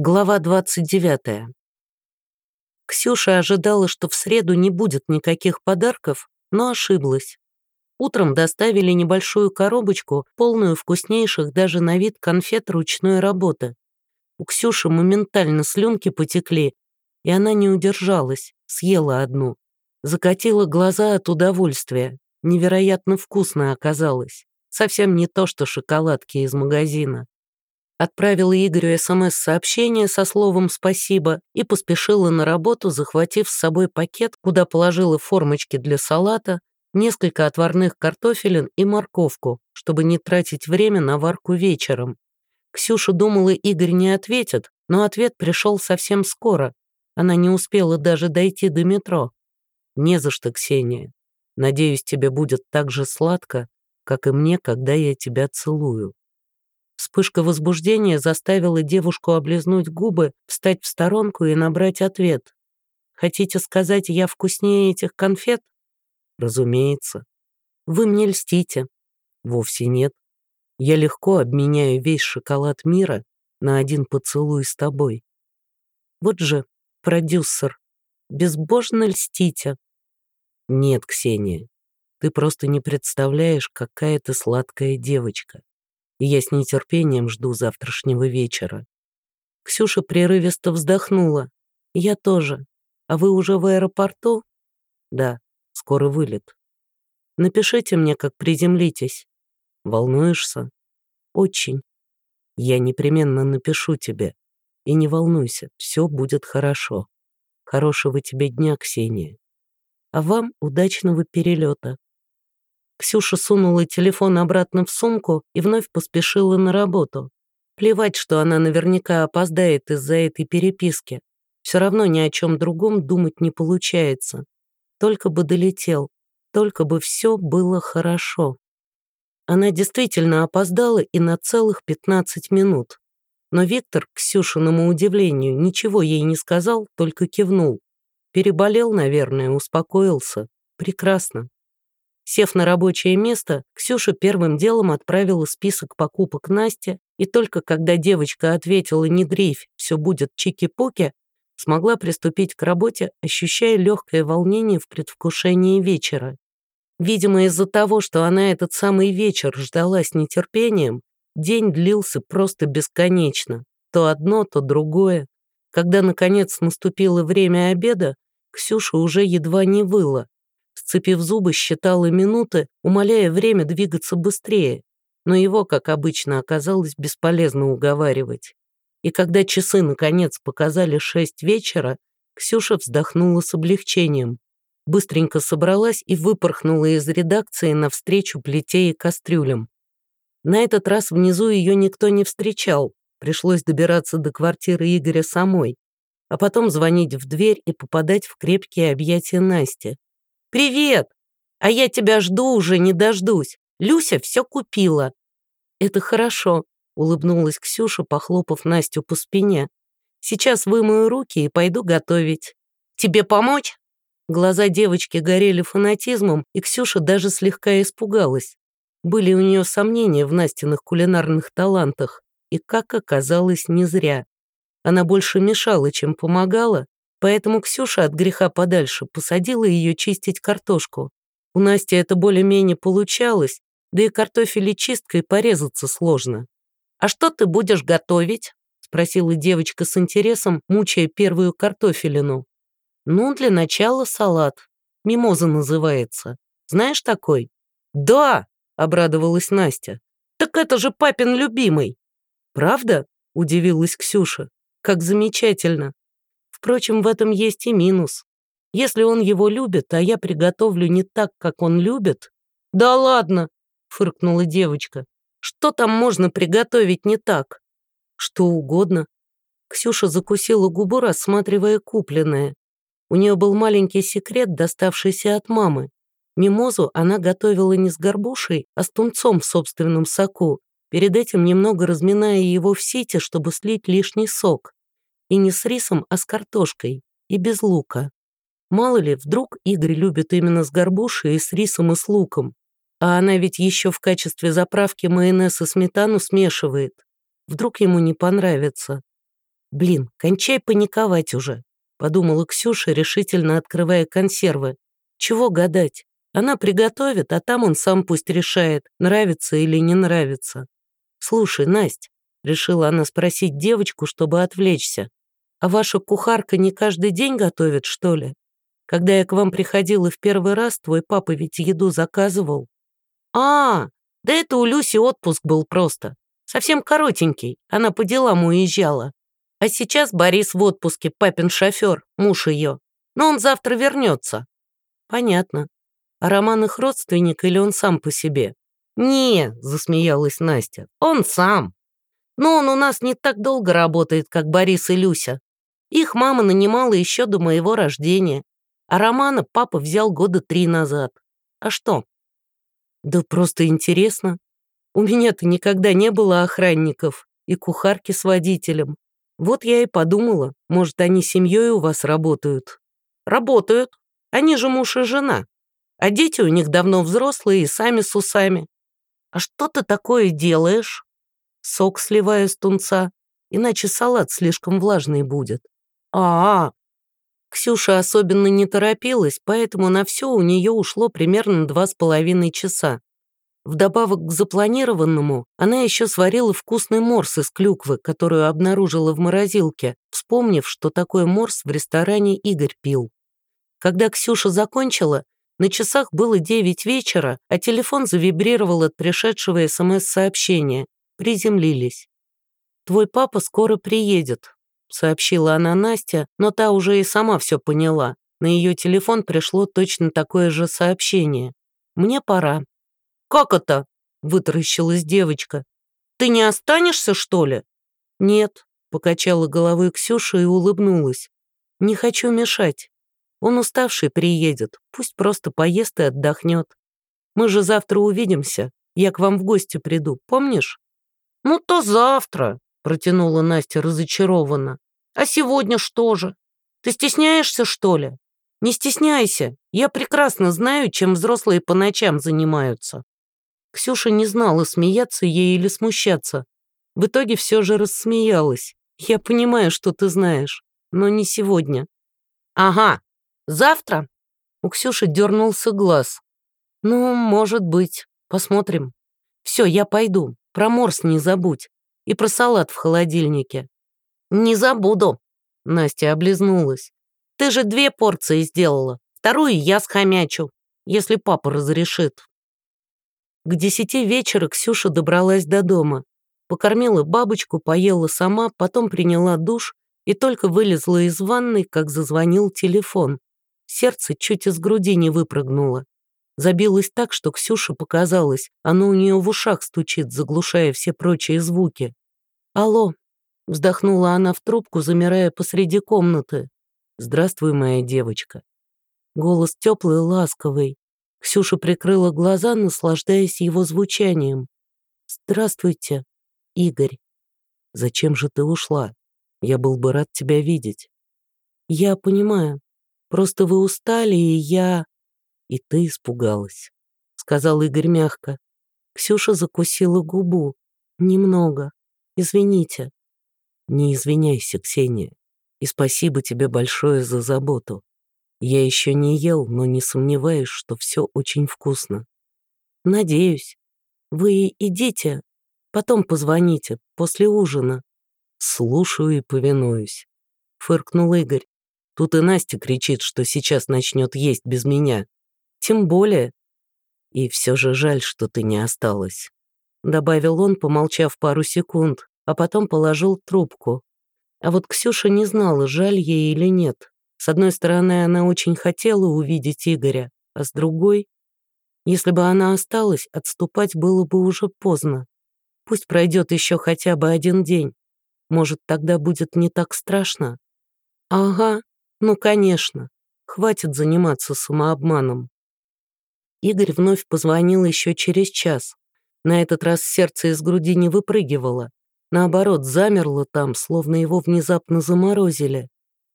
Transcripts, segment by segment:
Глава 29. Ксюша ожидала, что в среду не будет никаких подарков, но ошиблась. Утром доставили небольшую коробочку, полную вкуснейших даже на вид конфет ручной работы. У Ксюши моментально слюнки потекли, и она не удержалась, съела одну. Закатила глаза от удовольствия. Невероятно вкусно оказалось. Совсем не то, что шоколадки из магазина. Отправила Игорю СМС-сообщение со словом «спасибо» и поспешила на работу, захватив с собой пакет, куда положила формочки для салата, несколько отварных картофелин и морковку, чтобы не тратить время на варку вечером. Ксюша думала, Игорь не ответит, но ответ пришел совсем скоро. Она не успела даже дойти до метро. «Не за что, Ксения. Надеюсь, тебе будет так же сладко, как и мне, когда я тебя целую». Вспышка возбуждения заставила девушку облизнуть губы, встать в сторонку и набрать ответ. «Хотите сказать, я вкуснее этих конфет?» «Разумеется. Вы мне льстите». «Вовсе нет. Я легко обменяю весь шоколад мира на один поцелуй с тобой». «Вот же, продюсер, безбожно льстите». «Нет, Ксения, ты просто не представляешь, какая ты сладкая девочка и я с нетерпением жду завтрашнего вечера. Ксюша прерывисто вздохнула. «Я тоже. А вы уже в аэропорту?» «Да, скоро вылет. Напишите мне, как приземлитесь. Волнуешься?» «Очень. Я непременно напишу тебе. И не волнуйся, все будет хорошо. Хорошего тебе дня, Ксения. А вам удачного перелета. Ксюша сунула телефон обратно в сумку и вновь поспешила на работу. Плевать, что она наверняка опоздает из-за этой переписки. Все равно ни о чем другом думать не получается. Только бы долетел, только бы все было хорошо. Она действительно опоздала и на целых 15 минут. Но Виктор, к Ксюшиному удивлению, ничего ей не сказал, только кивнул. Переболел, наверное, успокоился. Прекрасно. Сев на рабочее место, Ксюша первым делом отправила список покупок Насте, и только когда девочка ответила «не дрейфь, все будет чики-пуки», смогла приступить к работе, ощущая легкое волнение в предвкушении вечера. Видимо, из-за того, что она этот самый вечер ждала с нетерпением, день длился просто бесконечно. То одно, то другое. Когда, наконец, наступило время обеда, Ксюша уже едва не выла. Сцепив зубы, считала минуты, умоляя время двигаться быстрее, но его, как обычно, оказалось бесполезно уговаривать. И когда часы, наконец, показали шесть вечера, Ксюша вздохнула с облегчением. Быстренько собралась и выпорхнула из редакции навстречу плите и кастрюлям. На этот раз внизу ее никто не встречал, пришлось добираться до квартиры Игоря самой, а потом звонить в дверь и попадать в крепкие объятия Насти. «Привет! А я тебя жду уже, не дождусь. Люся все купила». «Это хорошо», — улыбнулась Ксюша, похлопав Настю по спине. «Сейчас вымою руки и пойду готовить. Тебе помочь?» Глаза девочки горели фанатизмом, и Ксюша даже слегка испугалась. Были у нее сомнения в Настиных кулинарных талантах, и, как оказалось, не зря. Она больше мешала, чем помогала, Поэтому Ксюша от греха подальше посадила ее чистить картошку. У Насти это более-менее получалось, да и картофель чисткой порезаться сложно. «А что ты будешь готовить?» — спросила девочка с интересом, мучая первую картофелину. «Ну, для начала салат. Мимоза называется. Знаешь такой?» «Да!» — обрадовалась Настя. «Так это же папин любимый!» «Правда?» — удивилась Ксюша. «Как замечательно! Впрочем, в этом есть и минус. Если он его любит, а я приготовлю не так, как он любит... «Да ладно!» — фыркнула девочка. «Что там можно приготовить не так?» «Что угодно». Ксюша закусила губу, рассматривая купленное. У нее был маленький секрет, доставшийся от мамы. Мимозу она готовила не с горбушей, а с тунцом в собственном соку, перед этим немного разминая его в сите, чтобы слить лишний сок. И не с рисом, а с картошкой. И без лука. Мало ли, вдруг Игорь любит именно с горбушей и с рисом и с луком. А она ведь еще в качестве заправки майонез и сметану смешивает. Вдруг ему не понравится. Блин, кончай паниковать уже, подумала Ксюша, решительно открывая консервы. Чего гадать? Она приготовит, а там он сам пусть решает, нравится или не нравится. Слушай, Настя, решила она спросить девочку, чтобы отвлечься. А ваша кухарка не каждый день готовит, что ли? Когда я к вам приходила в первый раз, твой папа ведь еду заказывал. А, да это у Люси отпуск был просто. Совсем коротенький, она по делам уезжала. А сейчас Борис в отпуске, папин шофер, муж ее. Но он завтра вернется. Понятно. А Роман их родственник или он сам по себе? Не, засмеялась Настя, он сам. Но он у нас не так долго работает, как Борис и Люся. Их мама нанимала еще до моего рождения. А Романа папа взял года три назад. А что? Да просто интересно. У меня-то никогда не было охранников и кухарки с водителем. Вот я и подумала, может, они семьей у вас работают. Работают. Они же муж и жена. А дети у них давно взрослые и сами с усами. А что ты такое делаешь? Сок сливаю с тунца, иначе салат слишком влажный будет. А, -а, Ксюша особенно не торопилась, поэтому на все у нее ушло примерно два с половиной часа. Вдобавок к запланированному, она еще сварила вкусный морс из клюквы, которую обнаружила в морозилке, вспомнив, что такой морс в ресторане Игорь пил. Когда Ксюша закончила, на часах было девять вечера, а телефон завибрировал от пришедшего СМС-сообщения. Приземлились. «Твой папа скоро приедет», — сообщила она Настя, но та уже и сама все поняла. На ее телефон пришло точно такое же сообщение. «Мне пора». «Как это?» — вытаращилась девочка. «Ты не останешься, что ли?» «Нет», — покачала головой Ксюша и улыбнулась. «Не хочу мешать. Он уставший приедет, пусть просто поест и отдохнет. Мы же завтра увидимся, я к вам в гости приду, помнишь?» «Ну, то завтра», протянула Настя разочарованно. «А сегодня что же? Ты стесняешься, что ли? Не стесняйся, я прекрасно знаю, чем взрослые по ночам занимаются». Ксюша не знала, смеяться ей или смущаться. В итоге все же рассмеялась. «Я понимаю, что ты знаешь, но не сегодня». «Ага, завтра?» У Ксюши дернулся глаз. «Ну, может быть, посмотрим. Все, я пойду, про морс не забудь и про салат в холодильнике. «Не забуду», — Настя облизнулась. «Ты же две порции сделала, вторую я схомячу, если папа разрешит». К десяти вечера Ксюша добралась до дома. Покормила бабочку, поела сама, потом приняла душ и только вылезла из ванной, как зазвонил телефон. Сердце чуть из груди не выпрыгнуло. Забилось так, что Ксюше показалось, оно у нее в ушах стучит, заглушая все прочие звуки. «Алло», — вздохнула она в трубку, замирая посреди комнаты. «Здравствуй, моя девочка». Голос теплый, ласковый. Ксюша прикрыла глаза, наслаждаясь его звучанием. «Здравствуйте, Игорь». «Зачем же ты ушла? Я был бы рад тебя видеть». «Я понимаю. Просто вы устали, и я...» «И ты испугалась», — сказал Игорь мягко. Ксюша закусила губу. Немного. Извините». «Не извиняйся, Ксения, и спасибо тебе большое за заботу. Я еще не ел, но не сомневаюсь, что все очень вкусно». «Надеюсь. Вы идите, потом позвоните, после ужина». «Слушаю и повинуюсь», — фыркнул Игорь. «Тут и Настя кричит, что сейчас начнет есть без меня. Тем более. И все же жаль, что ты не осталась». Добавил он, помолчав пару секунд а потом положил трубку. А вот Ксюша не знала, жаль ей или нет. С одной стороны, она очень хотела увидеть Игоря, а с другой... Если бы она осталась, отступать было бы уже поздно. Пусть пройдет еще хотя бы один день. Может, тогда будет не так страшно? Ага, ну конечно. Хватит заниматься самообманом. Игорь вновь позвонил еще через час. На этот раз сердце из груди не выпрыгивало. Наоборот, замерло там, словно его внезапно заморозили.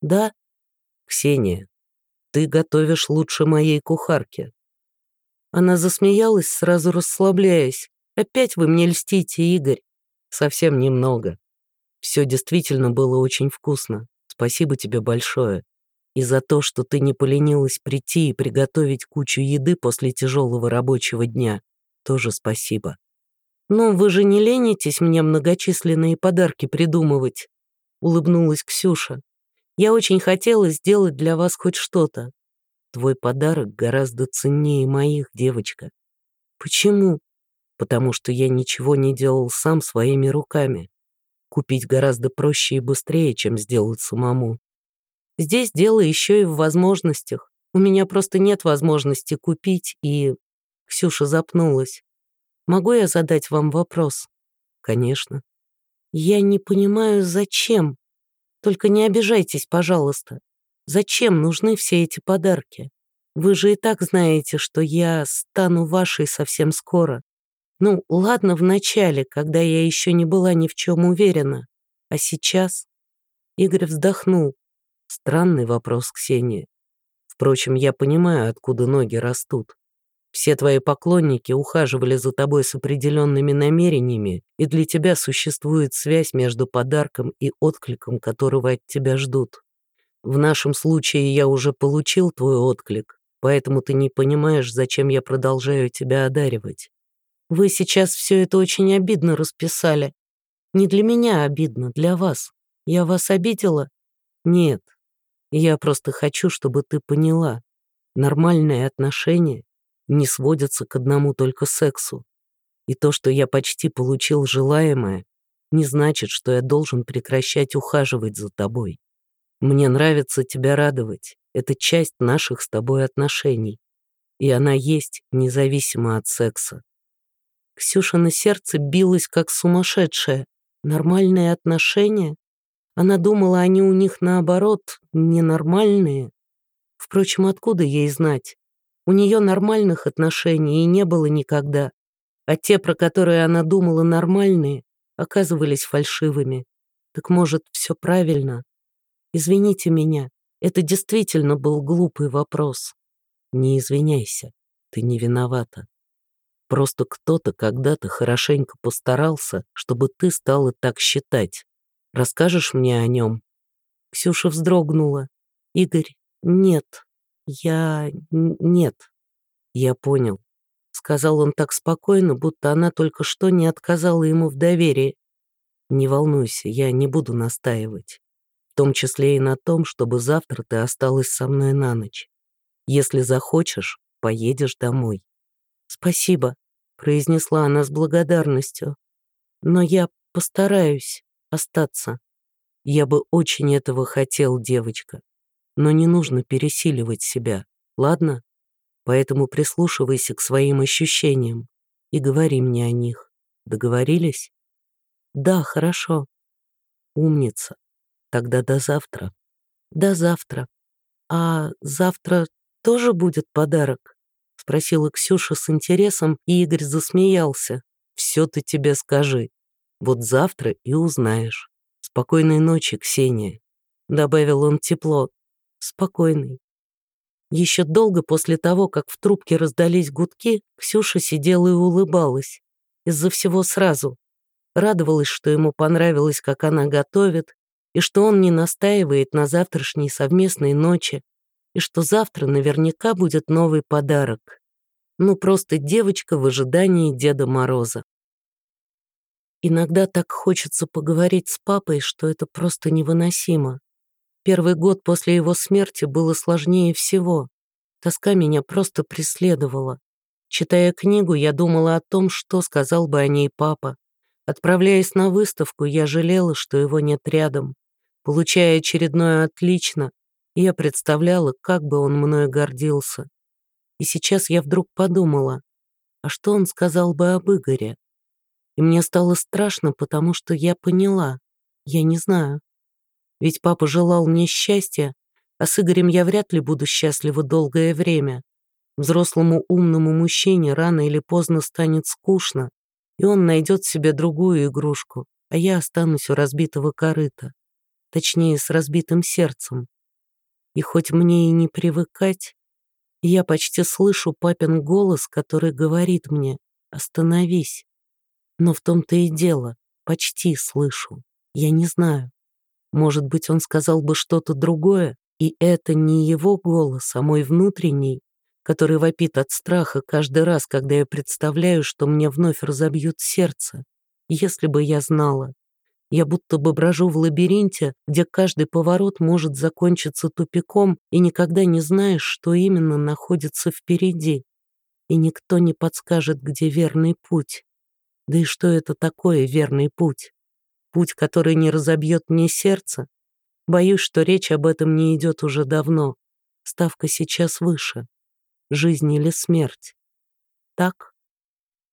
Да? Ксения, ты готовишь лучше моей кухарки. Она засмеялась, сразу расслабляясь. Опять вы мне льстите, Игорь. Совсем немного. Все действительно было очень вкусно. Спасибо тебе большое. И за то, что ты не поленилась прийти и приготовить кучу еды после тяжелого рабочего дня, тоже спасибо. «Ну, вы же не ленитесь мне многочисленные подарки придумывать», — улыбнулась Ксюша. «Я очень хотела сделать для вас хоть что-то. Твой подарок гораздо ценнее моих, девочка». «Почему?» «Потому что я ничего не делал сам своими руками. Купить гораздо проще и быстрее, чем сделать самому. Здесь дело еще и в возможностях. У меня просто нет возможности купить и...» Ксюша запнулась. Могу я задать вам вопрос? Конечно. Я не понимаю, зачем. Только не обижайтесь, пожалуйста. Зачем нужны все эти подарки? Вы же и так знаете, что я стану вашей совсем скоро. Ну, ладно, в начале, когда я еще не была ни в чем уверена. А сейчас? Игорь вздохнул. Странный вопрос, Ксения. Впрочем, я понимаю, откуда ноги растут. Все твои поклонники ухаживали за тобой с определенными намерениями, и для тебя существует связь между подарком и откликом, которого от тебя ждут. В нашем случае я уже получил твой отклик, поэтому ты не понимаешь, зачем я продолжаю тебя одаривать. Вы сейчас все это очень обидно расписали. Не для меня обидно, для вас. Я вас обидела? Нет. Я просто хочу, чтобы ты поняла. Нормальные отношения не сводятся к одному только сексу. И то, что я почти получил желаемое, не значит, что я должен прекращать ухаживать за тобой. Мне нравится тебя радовать. Это часть наших с тобой отношений. И она есть независимо от секса. Ксюша на сердце билось, как сумасшедшая. Нормальные отношения? Она думала, они у них наоборот, ненормальные. Впрочем, откуда ей знать? У нее нормальных отношений и не было никогда, а те, про которые она думала нормальные, оказывались фальшивыми. Так может, все правильно? Извините меня, это действительно был глупый вопрос. Не извиняйся, ты не виновата. Просто кто-то когда-то хорошенько постарался, чтобы ты стала так считать. Расскажешь мне о нем?» Ксюша вздрогнула. «Игорь, нет, «Я... нет». «Я понял», — сказал он так спокойно, будто она только что не отказала ему в доверии. «Не волнуйся, я не буду настаивать. В том числе и на том, чтобы завтра ты осталась со мной на ночь. Если захочешь, поедешь домой». «Спасибо», — произнесла она с благодарностью. «Но я постараюсь остаться. Я бы очень этого хотел, девочка но не нужно пересиливать себя, ладно? Поэтому прислушивайся к своим ощущениям и говори мне о них. Договорились? Да, хорошо. Умница. Тогда до завтра. До завтра. А завтра тоже будет подарок? Спросила Ксюша с интересом, и Игорь засмеялся. Все ты тебе скажи. Вот завтра и узнаешь. Спокойной ночи, Ксения. Добавил он тепло, спокойный. Еще долго после того, как в трубке раздались гудки, Ксюша сидела и улыбалась. Из-за всего сразу. Радовалась, что ему понравилось, как она готовит, и что он не настаивает на завтрашней совместной ночи, и что завтра наверняка будет новый подарок. Ну, просто девочка в ожидании Деда Мороза. Иногда так хочется поговорить с папой, что это просто невыносимо. Первый год после его смерти было сложнее всего. Тоска меня просто преследовала. Читая книгу, я думала о том, что сказал бы о ней папа. Отправляясь на выставку, я жалела, что его нет рядом. Получая очередное «отлично», я представляла, как бы он мною гордился. И сейчас я вдруг подумала, а что он сказал бы об Игоре? И мне стало страшно, потому что я поняла, я не знаю. Ведь папа желал мне счастья, а с Игорем я вряд ли буду счастлива долгое время. Взрослому умному мужчине рано или поздно станет скучно, и он найдет себе другую игрушку, а я останусь у разбитого корыта. Точнее, с разбитым сердцем. И хоть мне и не привыкать, я почти слышу папин голос, который говорит мне «Остановись». Но в том-то и дело, почти слышу. Я не знаю. Может быть, он сказал бы что-то другое, и это не его голос, а мой внутренний, который вопит от страха каждый раз, когда я представляю, что мне вновь разобьют сердце. Если бы я знала. Я будто бы брожу в лабиринте, где каждый поворот может закончиться тупиком, и никогда не знаешь, что именно находится впереди. И никто не подскажет, где верный путь. Да и что это такое верный путь? Путь, который не разобьет мне сердце? Боюсь, что речь об этом не идет уже давно. Ставка сейчас выше жизнь или смерть. Так?